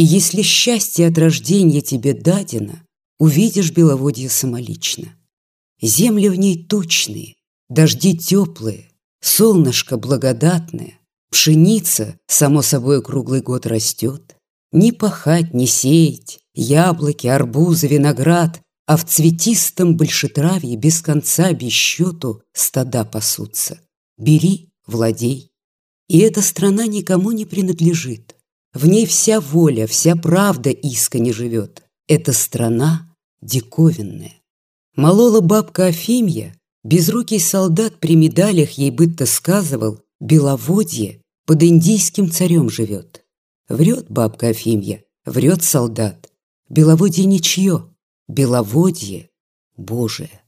И если счастье от рождения тебе дадено, увидишь беловодье самолично. Земли в ней тучные, дожди теплые, солнышко благодатное, пшеница, само собой, круглый год растет. Ни пахать, ни сеять, яблоки, арбузы, виноград, а в цветистом большетравье без конца, без счету стада пасутся. Бери, владей. И эта страна никому не принадлежит. В ней вся воля, вся правда искренне живет. Эта страна диковинная. Молола бабка Афимья, безрукий солдат при медалях ей быто сказывал, Беловодье под индийским царем живет. Врет бабка Афимья, врет солдат. Беловодье ничье, беловодье Божие.